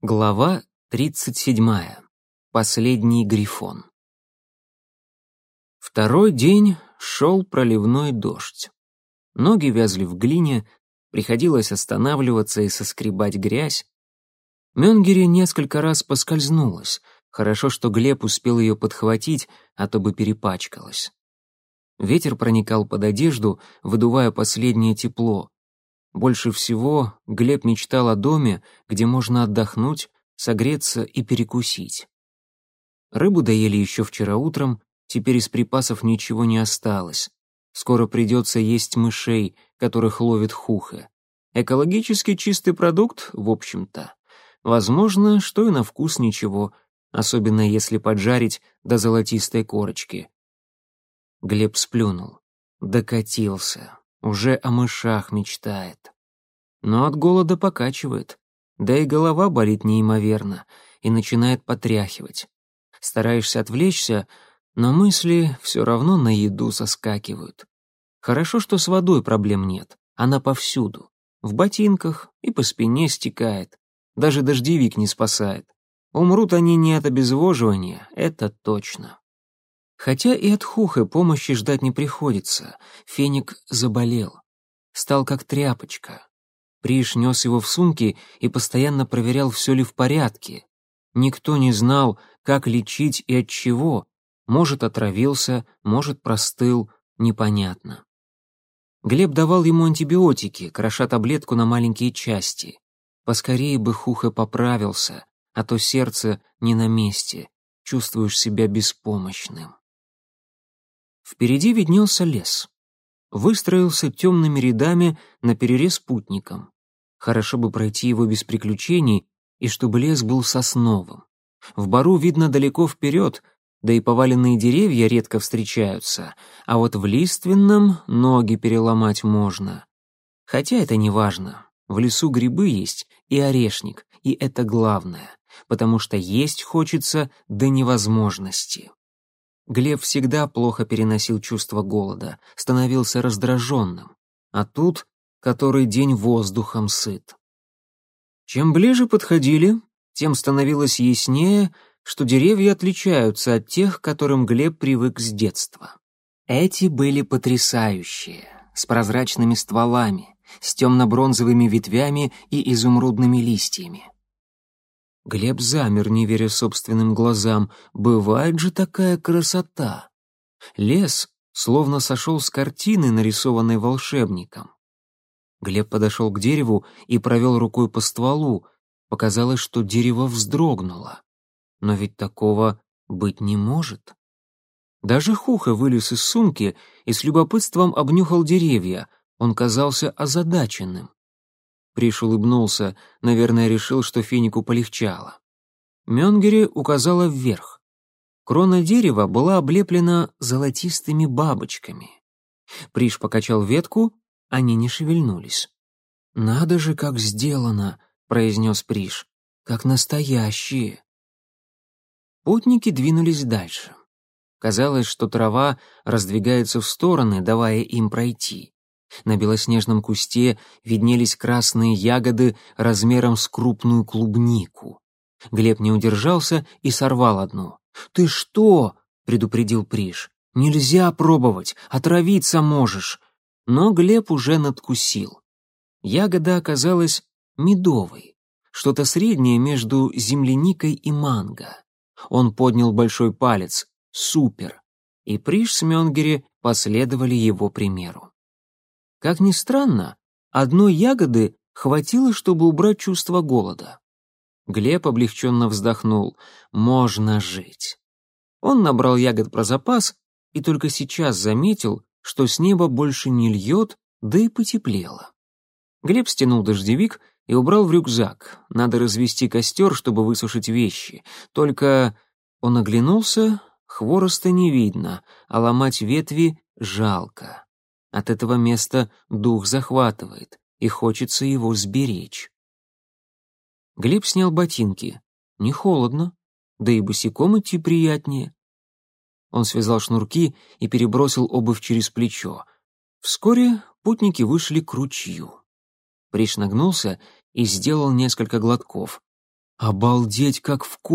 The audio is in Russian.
Глава 37. Последний грифон. Второй день шел проливной дождь. Ноги вязли в глине, приходилось останавливаться и соскребать грязь. Мёнгери несколько раз поскользнулась. Хорошо, что Глеб успел ее подхватить, а то бы перепачкалась. Ветер проникал под одежду, выдувая последнее тепло. Больше всего Глеб мечтал о доме, где можно отдохнуть, согреться и перекусить. Рыбу доели еще вчера утром, теперь из припасов ничего не осталось. Скоро придется есть мышей, которых ловит хуха. Экологически чистый продукт, в общем-то. Возможно, что и на вкус ничего, особенно если поджарить до золотистой корочки. Глеб сплюнул. Докатился. Уже о мышах мечтает. Но от голода покачивает. Да и голова болит неимоверно и начинает потряхивать. Стараешься отвлечься, но мысли все равно на еду соскакивают. Хорошо, что с водой проблем нет. Она повсюду. В ботинках и по спине стекает. Даже дождевик не спасает. Умрут они не от обезвоживания, это точно. Хотя и от Хухы помощи ждать не приходится. Феник заболел. Стал как тряпочка. Приш нес его в сумке и постоянно проверял, все ли в порядке. Никто не знал, как лечить и от чего. Может, отравился, может, простыл, непонятно. Глеб давал ему антибиотики, кроша таблетку на маленькие части. Поскорее бы Хуха поправился, а то сердце не на месте, чувствуешь себя беспомощным. Впереди виднелся лес. Выстроился темными рядами на перерез путникам. Хорошо бы пройти его без приключений, и чтобы лес был сосновым. В бару видно далеко вперед, да и поваленные деревья редко встречаются, а вот в лиственном ноги переломать можно. Хотя это не важно. В лесу грибы есть и орешник, и это главное, потому что есть хочется до невозможности. Глеб всегда плохо переносил чувство голода, становился раздраженным. А тут который день воздухом сыт. Чем ближе подходили, тем становилось яснее, что деревья отличаются от тех, к которым Глеб привык с детства. Эти были потрясающие, с прозрачными стволами, с темно-бронзовыми ветвями и изумрудными листьями. Глеб замер, не веря собственным глазам. Бывает же такая красота. Лес словно сошел с картины, нарисованной волшебником. Глеб подошел к дереву и провел рукой по стволу. Показалось, что дерево вздрогнуло. Но ведь такого быть не может. Даже Хуха вылез из сумки и с любопытством обнюхал деревья. Он казался озадаченным. Приш улыбнулся, наверное, решил, что финику полегчало. Мёнгери указала вверх. Крона дерева была облеплена золотистыми бабочками. Приш покачал ветку, они не шевельнулись. «Надо же, как сделано!» — произнес Приш. «Как настоящие!» Путники двинулись дальше. Казалось, что трава раздвигается в стороны, давая им пройти. На белоснежном кусте виднелись красные ягоды размером с крупную клубнику. Глеб не удержался и сорвал одну. «Ты что?» — предупредил Приш. «Нельзя пробовать, отравиться можешь». Но Глеб уже надкусил. Ягода оказалась медовой, что-то среднее между земляникой и манго. Он поднял большой палец. «Супер!» И Приш с Мёнгери последовали его примеру. Как ни странно, одной ягоды хватило, чтобы убрать чувство голода. Глеб облегченно вздохнул. «Можно жить». Он набрал ягод про запас и только сейчас заметил, что с неба больше не льет, да и потеплело. Глеб стянул дождевик и убрал в рюкзак. Надо развести костер, чтобы высушить вещи. Только он оглянулся, хвороста не видно, а ломать ветви жалко. От этого места дух захватывает, и хочется его сберечь. Глеб снял ботинки. Не холодно, да и босиком идти приятнее. Он связал шнурки и перебросил обувь через плечо. Вскоре путники вышли к ручью. Приш нагнулся и сделал несколько глотков. «Обалдеть, как вкусно!»